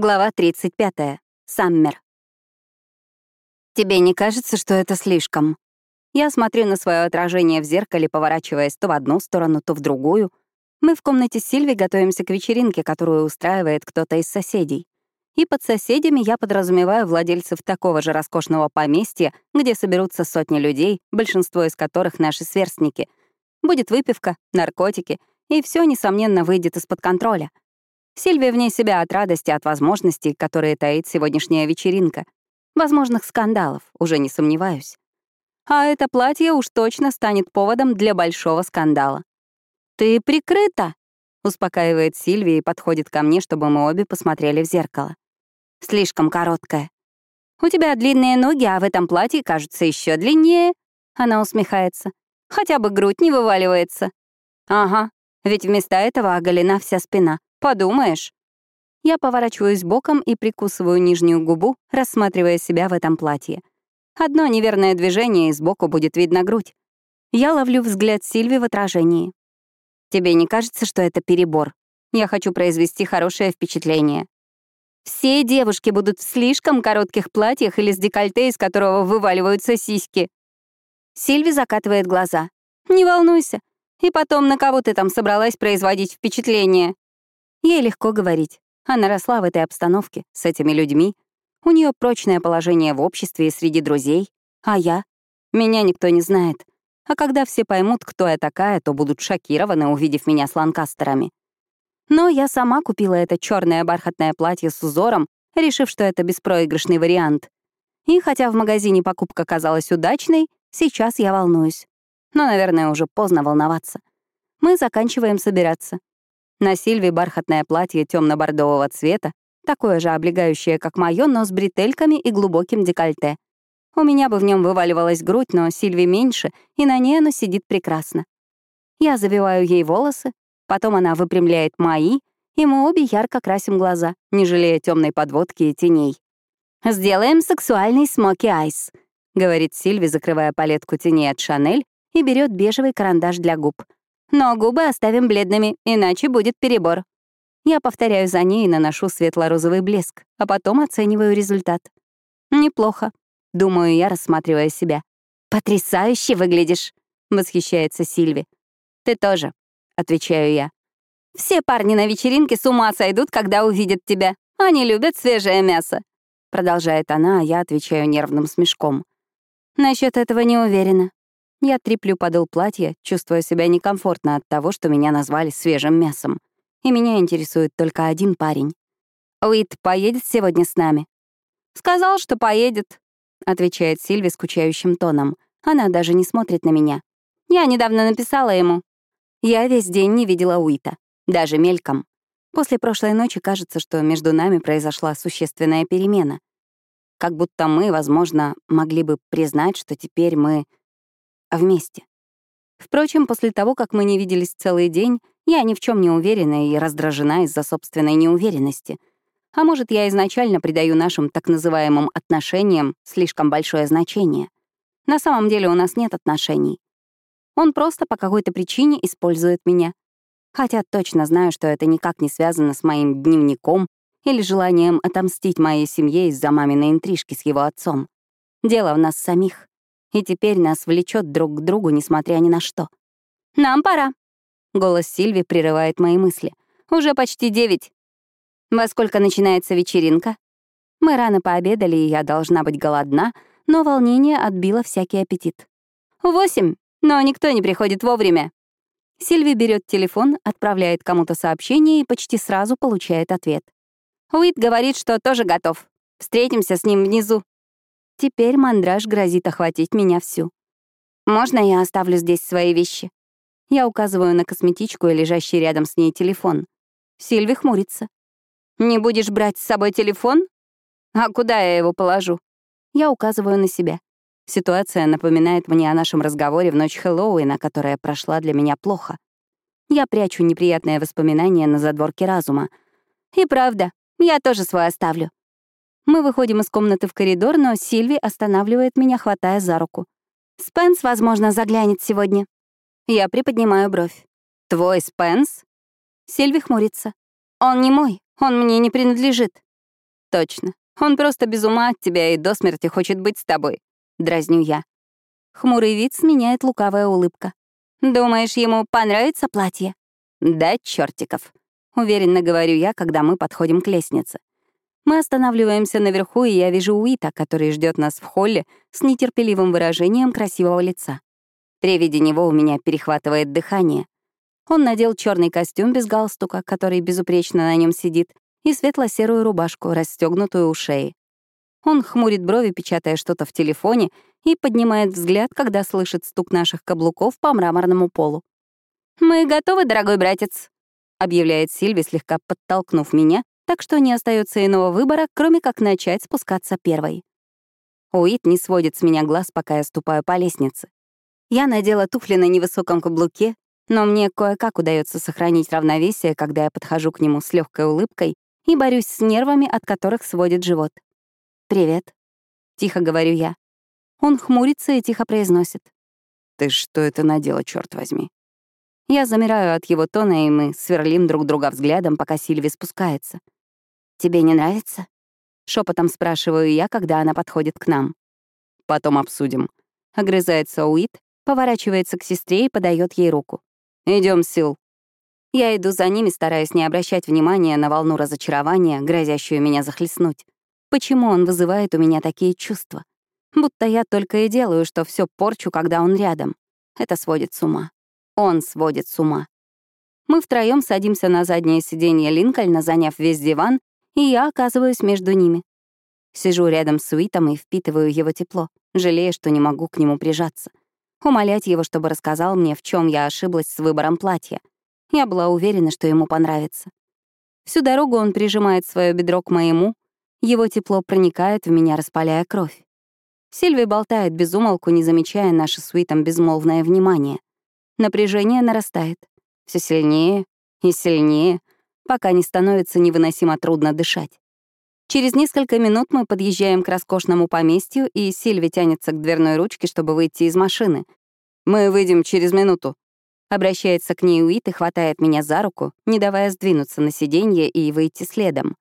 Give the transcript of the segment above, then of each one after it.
Глава 35. Саммер. Тебе не кажется, что это слишком? Я смотрю на свое отражение в зеркале, поворачиваясь то в одну сторону, то в другую. Мы в комнате Сильви готовимся к вечеринке, которую устраивает кто-то из соседей. И под соседями я подразумеваю владельцев такого же роскошного поместья, где соберутся сотни людей, большинство из которых наши сверстники. Будет выпивка, наркотики, и все, несомненно, выйдет из-под контроля — Сильвия вне себя от радости, от возможностей, которые таит сегодняшняя вечеринка. Возможных скандалов, уже не сомневаюсь. А это платье уж точно станет поводом для большого скандала. «Ты прикрыта!» — успокаивает Сильвия и подходит ко мне, чтобы мы обе посмотрели в зеркало. «Слишком короткая. У тебя длинные ноги, а в этом платье кажется еще длиннее». Она усмехается. «Хотя бы грудь не вываливается». «Ага, ведь вместо этого оголена вся спина. Подумаешь. Я поворачиваюсь боком и прикусываю нижнюю губу, рассматривая себя в этом платье. Одно неверное движение, и сбоку будет видна грудь. Я ловлю взгляд Сильви в отражении. Тебе не кажется, что это перебор? Я хочу произвести хорошее впечатление. Все девушки будут в слишком коротких платьях или с декольте, из которого вываливаются сиськи. Сильви закатывает глаза. Не волнуйся. И потом, на кого ты там собралась производить впечатление? Ей легко говорить. Она росла в этой обстановке, с этими людьми. У нее прочное положение в обществе и среди друзей. А я? Меня никто не знает. А когда все поймут, кто я такая, то будут шокированы, увидев меня с ланкастерами. Но я сама купила это черное бархатное платье с узором, решив, что это беспроигрышный вариант. И хотя в магазине покупка казалась удачной, сейчас я волнуюсь. Но, наверное, уже поздно волноваться. Мы заканчиваем собираться. На Сильве бархатное платье темно-бордового цвета, такое же облегающее, как мое, но с бретельками и глубоким декольте. У меня бы в нем вываливалась грудь, но Сильве меньше, и на ней оно сидит прекрасно. Я завиваю ей волосы, потом она выпрямляет мои, и мы обе ярко красим глаза, не жалея темной подводки и теней. «Сделаем сексуальный смоки-айс», — говорит Сильви, закрывая палетку теней от Шанель и берет бежевый карандаш для губ. Но губы оставим бледными, иначе будет перебор. Я повторяю за ней и наношу светло-розовый блеск, а потом оцениваю результат. Неплохо, думаю я, рассматривая себя. «Потрясающе выглядишь!» — восхищается Сильви. «Ты тоже», — отвечаю я. «Все парни на вечеринке с ума сойдут, когда увидят тебя. Они любят свежее мясо», — продолжает она, а я отвечаю нервным смешком. Насчет этого не уверена. Я треплю подол платья, чувствуя себя некомфортно от того, что меня назвали свежим мясом. И меня интересует только один парень. «Уит поедет сегодня с нами?» «Сказал, что поедет», — отвечает Сильви скучающим тоном. Она даже не смотрит на меня. «Я недавно написала ему». Я весь день не видела Уита. Даже мельком. После прошлой ночи кажется, что между нами произошла существенная перемена. Как будто мы, возможно, могли бы признать, что теперь мы вместе. Впрочем, после того, как мы не виделись целый день, я ни в чем не уверена и раздражена из-за собственной неуверенности. А может, я изначально придаю нашим так называемым отношениям слишком большое значение. На самом деле у нас нет отношений. Он просто по какой-то причине использует меня. Хотя точно знаю, что это никак не связано с моим дневником или желанием отомстить моей семье из-за маминой интрижки с его отцом. Дело в нас самих и теперь нас влечет друг к другу, несмотря ни на что. «Нам пора», — голос Сильви прерывает мои мысли. «Уже почти девять. Во сколько начинается вечеринка?» Мы рано пообедали, и я должна быть голодна, но волнение отбило всякий аппетит. «Восемь, но никто не приходит вовремя». Сильви берет телефон, отправляет кому-то сообщение и почти сразу получает ответ. Уит говорит, что тоже готов. Встретимся с ним внизу. Теперь мандраж грозит охватить меня всю. «Можно я оставлю здесь свои вещи?» Я указываю на косметичку и лежащий рядом с ней телефон. Сильви хмурится. «Не будешь брать с собой телефон? А куда я его положу?» Я указываю на себя. Ситуация напоминает мне о нашем разговоре в ночь Хэллоуина, которая прошла для меня плохо. Я прячу неприятные воспоминания на задворке разума. И правда, я тоже свой оставлю. Мы выходим из комнаты в коридор, но Сильви останавливает меня, хватая за руку. «Спенс, возможно, заглянет сегодня». Я приподнимаю бровь. «Твой Спенс?» Сильви хмурится. «Он не мой, он мне не принадлежит». Точно. Он просто без ума от тебя и до смерти хочет быть с тобой. Дразню я. Хмурый вид сменяет лукавая улыбка. Думаешь, ему понравится платье? Да, чертиков. Уверенно говорю я, когда мы подходим к лестнице. Мы останавливаемся наверху, и я вижу Уита, который ждет нас в холле с нетерпеливым выражением красивого лица. При виде него у меня перехватывает дыхание. Он надел черный костюм без галстука, который безупречно на нем сидит, и светло-серую рубашку, расстегнутую у шеи. Он хмурит брови, печатая что-то в телефоне, и поднимает взгляд, когда слышит стук наших каблуков по мраморному полу. «Мы готовы, дорогой братец», — объявляет Сильви, слегка подтолкнув меня, так что не остается иного выбора, кроме как начать спускаться первой. Уит не сводит с меня глаз, пока я ступаю по лестнице. Я надела туфли на невысоком каблуке, но мне кое-как удается сохранить равновесие, когда я подхожу к нему с легкой улыбкой и борюсь с нервами, от которых сводит живот. «Привет», — тихо говорю я. Он хмурится и тихо произносит. «Ты что это надела, черт возьми?» Я замираю от его тона, и мы сверлим друг друга взглядом, пока Сильви спускается. «Тебе не нравится?» — шепотом спрашиваю я, когда она подходит к нам. «Потом обсудим». Огрызается Уит, поворачивается к сестре и подает ей руку. Идем, Сил». Я иду за ними, стараясь не обращать внимания на волну разочарования, грозящую меня захлестнуть. Почему он вызывает у меня такие чувства? Будто я только и делаю, что все порчу, когда он рядом. Это сводит с ума. Он сводит с ума. Мы втроем садимся на заднее сиденье Линкольна, заняв весь диван, и я оказываюсь между ними. Сижу рядом с Уитом и впитываю его тепло, жалея, что не могу к нему прижаться. Умолять его, чтобы рассказал мне, в чем я ошиблась с выбором платья. Я была уверена, что ему понравится. Всю дорогу он прижимает свое бедро к моему, его тепло проникает в меня, распаляя кровь. Сильви болтает без умолку, не замечая наше с Уитом безмолвное внимание. Напряжение нарастает. все сильнее и сильнее, пока не становится невыносимо трудно дышать. Через несколько минут мы подъезжаем к роскошному поместью, и Сильви тянется к дверной ручке, чтобы выйти из машины. «Мы выйдем через минуту», Обращается к ней Уит и хватает меня за руку, не давая сдвинуться на сиденье и выйти следом.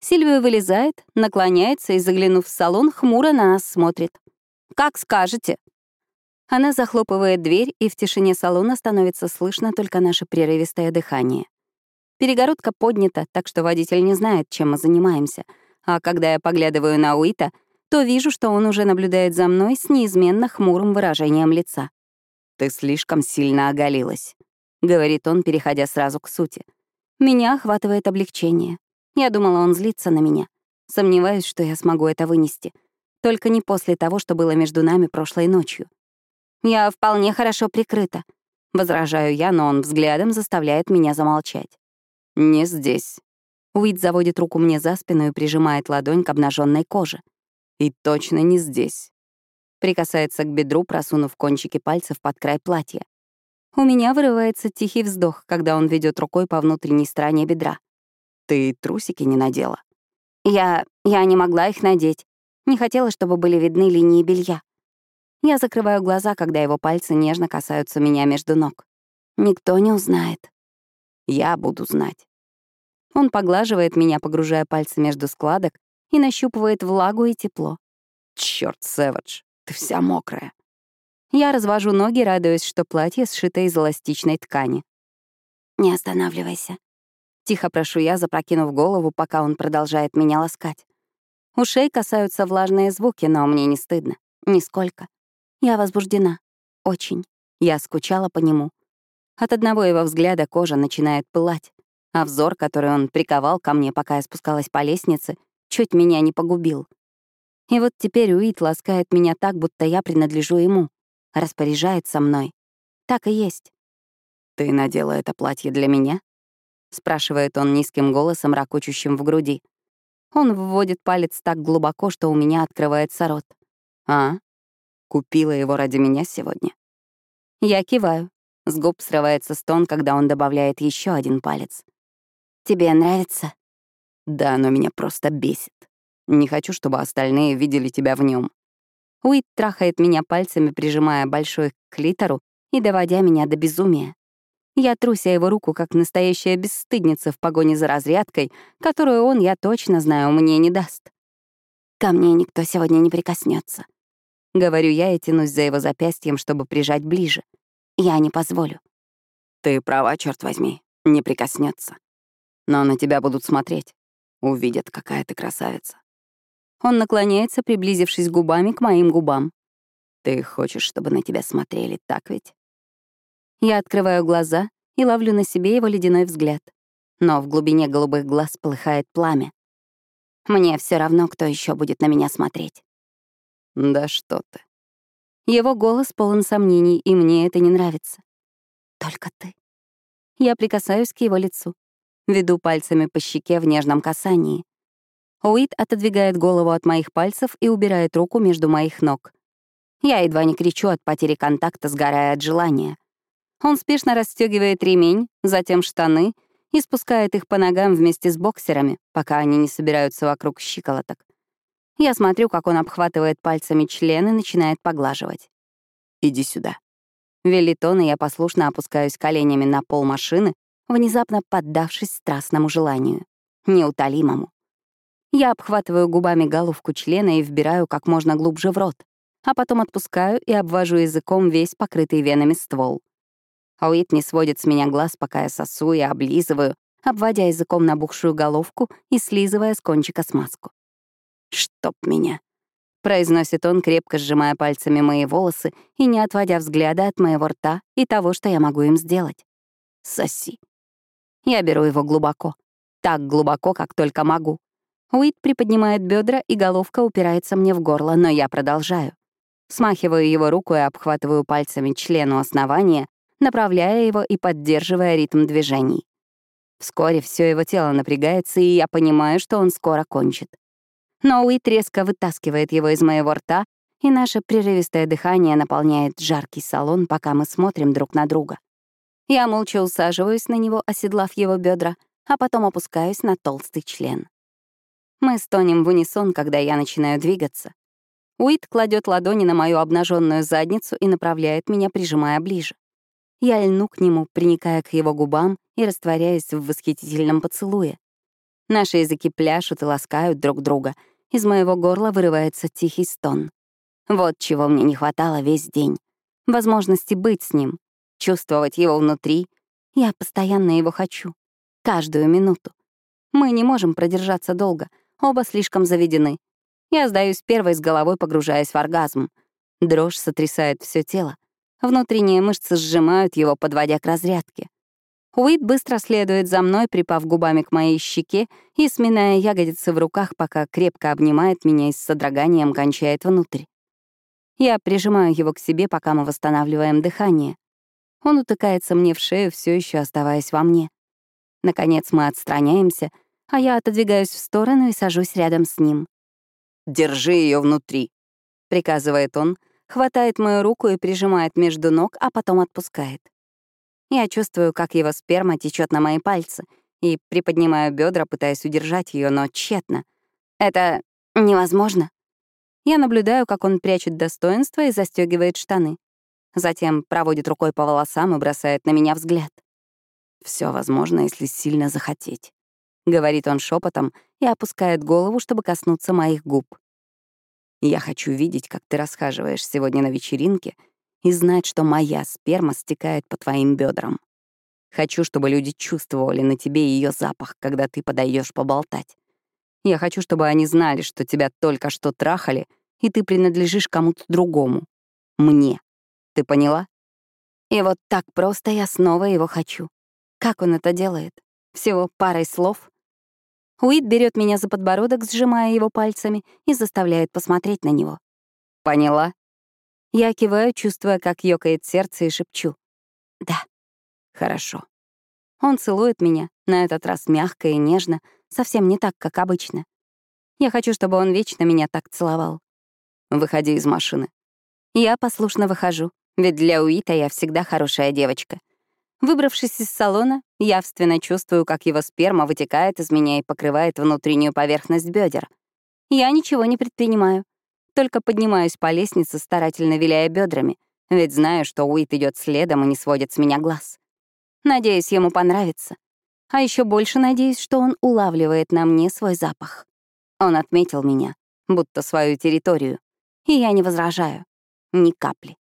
Сильвия вылезает, наклоняется и, заглянув в салон, хмуро на нас смотрит. «Как скажете». Она захлопывает дверь, и в тишине салона становится слышно только наше прерывистое дыхание. Перегородка поднята, так что водитель не знает, чем мы занимаемся. А когда я поглядываю на Уита, то вижу, что он уже наблюдает за мной с неизменно хмурым выражением лица. «Ты слишком сильно оголилась», — говорит он, переходя сразу к сути. Меня охватывает облегчение. Я думала, он злится на меня. Сомневаюсь, что я смогу это вынести. Только не после того, что было между нами прошлой ночью. Я вполне хорошо прикрыта. Возражаю я, но он взглядом заставляет меня замолчать. «Не здесь». Уит заводит руку мне за спину и прижимает ладонь к обнаженной коже. «И точно не здесь». Прикасается к бедру, просунув кончики пальцев под край платья. У меня вырывается тихий вздох, когда он ведет рукой по внутренней стороне бедра. «Ты трусики не надела?» «Я... я не могла их надеть. Не хотела, чтобы были видны линии белья». Я закрываю глаза, когда его пальцы нежно касаются меня между ног. Никто не узнает. Я буду знать. Он поглаживает меня, погружая пальцы между складок, и нащупывает влагу и тепло. Черт, Сэвидж, ты вся мокрая. Я развожу ноги, радуясь, что платье сшито из эластичной ткани. «Не останавливайся», — тихо прошу я, запрокинув голову, пока он продолжает меня ласкать. Ушей касаются влажные звуки, но мне не стыдно. Нисколько. Я возбуждена. Очень. Я скучала по нему. От одного его взгляда кожа начинает пылать, а взор, который он приковал ко мне, пока я спускалась по лестнице, чуть меня не погубил. И вот теперь Уит ласкает меня так, будто я принадлежу ему, распоряжается мной. Так и есть. «Ты надела это платье для меня?» — спрашивает он низким голосом, ракочущим в груди. Он вводит палец так глубоко, что у меня открывается рот. «А? Купила его ради меня сегодня?» Я киваю. С губ срывается стон, когда он добавляет еще один палец. «Тебе нравится?» «Да, но меня просто бесит. Не хочу, чтобы остальные видели тебя в нем. Уит трахает меня пальцами, прижимая большой к клитору и доводя меня до безумия. Я труся его руку, как настоящая бесстыдница в погоне за разрядкой, которую он, я точно знаю, мне не даст. «Ко мне никто сегодня не прикоснется. Говорю я и тянусь за его запястьем, чтобы прижать ближе. Я не позволю. Ты права, черт возьми, не прикоснется. Но на тебя будут смотреть. Увидят, какая ты красавица. Он наклоняется, приблизившись губами к моим губам. Ты хочешь, чтобы на тебя смотрели, так ведь? Я открываю глаза и ловлю на себе его ледяной взгляд. Но в глубине голубых глаз полыхает пламя. Мне все равно, кто еще будет на меня смотреть. Да что ты. Его голос полон сомнений, и мне это не нравится. Только ты. Я прикасаюсь к его лицу. Веду пальцами по щеке в нежном касании. Уит отодвигает голову от моих пальцев и убирает руку между моих ног. Я едва не кричу от потери контакта, сгорая от желания. Он спешно расстегивает ремень, затем штаны и спускает их по ногам вместе с боксерами, пока они не собираются вокруг щиколоток. Я смотрю, как он обхватывает пальцами член и начинает поглаживать. «Иди сюда», Велит он, и я послушно опускаюсь коленями на пол машины, внезапно поддавшись страстному желанию. Неутолимому. Я обхватываю губами головку члена и вбираю как можно глубже в рот, а потом отпускаю и обвожу языком весь покрытый венами ствол. Уит не сводит с меня глаз, пока я сосу и облизываю, обводя языком набухшую головку и слизывая с кончика смазку. «Чтоб меня!» произносит он, крепко сжимая пальцами мои волосы и не отводя взгляда от моего рта и того, что я могу им сделать. Соси. Я беру его глубоко. Так глубоко, как только могу. Уит приподнимает бедра, и головка упирается мне в горло, но я продолжаю. Смахиваю его руку и обхватываю пальцами члену основания, направляя его и поддерживая ритм движений. Вскоре все его тело напрягается, и я понимаю, что он скоро кончит но Уит резко вытаскивает его из моего рта, и наше прерывистое дыхание наполняет жаркий салон, пока мы смотрим друг на друга. Я молча усаживаюсь на него, оседлав его бедра, а потом опускаюсь на толстый член. Мы стонем в унисон, когда я начинаю двигаться. Уит кладет ладони на мою обнаженную задницу и направляет меня, прижимая ближе. Я льну к нему, приникая к его губам и растворяясь в восхитительном поцелуе. Наши языки пляшут и ласкают друг друга — из моего горла вырывается тихий стон. Вот чего мне не хватало весь день. Возможности быть с ним, чувствовать его внутри. Я постоянно его хочу. Каждую минуту. Мы не можем продержаться долго, оба слишком заведены. Я сдаюсь первой с головой, погружаясь в оргазм. Дрожь сотрясает все тело. Внутренние мышцы сжимают его, подводя к разрядке. Уит быстро следует за мной, припав губами к моей щеке и сминая ягодицы в руках, пока крепко обнимает меня и с содроганием кончает внутрь. Я прижимаю его к себе, пока мы восстанавливаем дыхание. Он утыкается мне в шею, все еще оставаясь во мне. Наконец мы отстраняемся, а я отодвигаюсь в сторону и сажусь рядом с ним. «Держи ее внутри», — приказывает он, хватает мою руку и прижимает между ног, а потом отпускает. Я чувствую, как его сперма течет на мои пальцы, и приподнимаю бедра, пытаясь удержать ее, но тщетно. Это невозможно. Я наблюдаю, как он прячет достоинство и застегивает штаны. Затем проводит рукой по волосам и бросает на меня взгляд. Все возможно, если сильно захотеть. Говорит он шепотом и опускает голову, чтобы коснуться моих губ. Я хочу видеть, как ты расхаживаешь сегодня на вечеринке — и знать, что моя сперма стекает по твоим бедрам. Хочу, чтобы люди чувствовали на тебе ее запах, когда ты подойдешь поболтать. Я хочу, чтобы они знали, что тебя только что трахали, и ты принадлежишь кому-то другому. Мне. Ты поняла? И вот так просто я снова его хочу. Как он это делает? Всего парой слов? Уит берет меня за подбородок, сжимая его пальцами, и заставляет посмотреть на него. Поняла? Я киваю, чувствуя, как ёкает сердце, и шепчу. «Да, хорошо». Он целует меня, на этот раз мягко и нежно, совсем не так, как обычно. Я хочу, чтобы он вечно меня так целовал. Выходи из машины. Я послушно выхожу, ведь для Уита я всегда хорошая девочка. Выбравшись из салона, явственно чувствую, как его сперма вытекает из меня и покрывает внутреннюю поверхность бедер. Я ничего не предпринимаю. Только поднимаюсь по лестнице, старательно виляя бедрами, ведь знаю, что Уит идет следом и не сводит с меня глаз. Надеюсь, ему понравится. А еще больше надеюсь, что он улавливает на мне свой запах. Он отметил меня, будто свою территорию. И я не возражаю. Ни капли.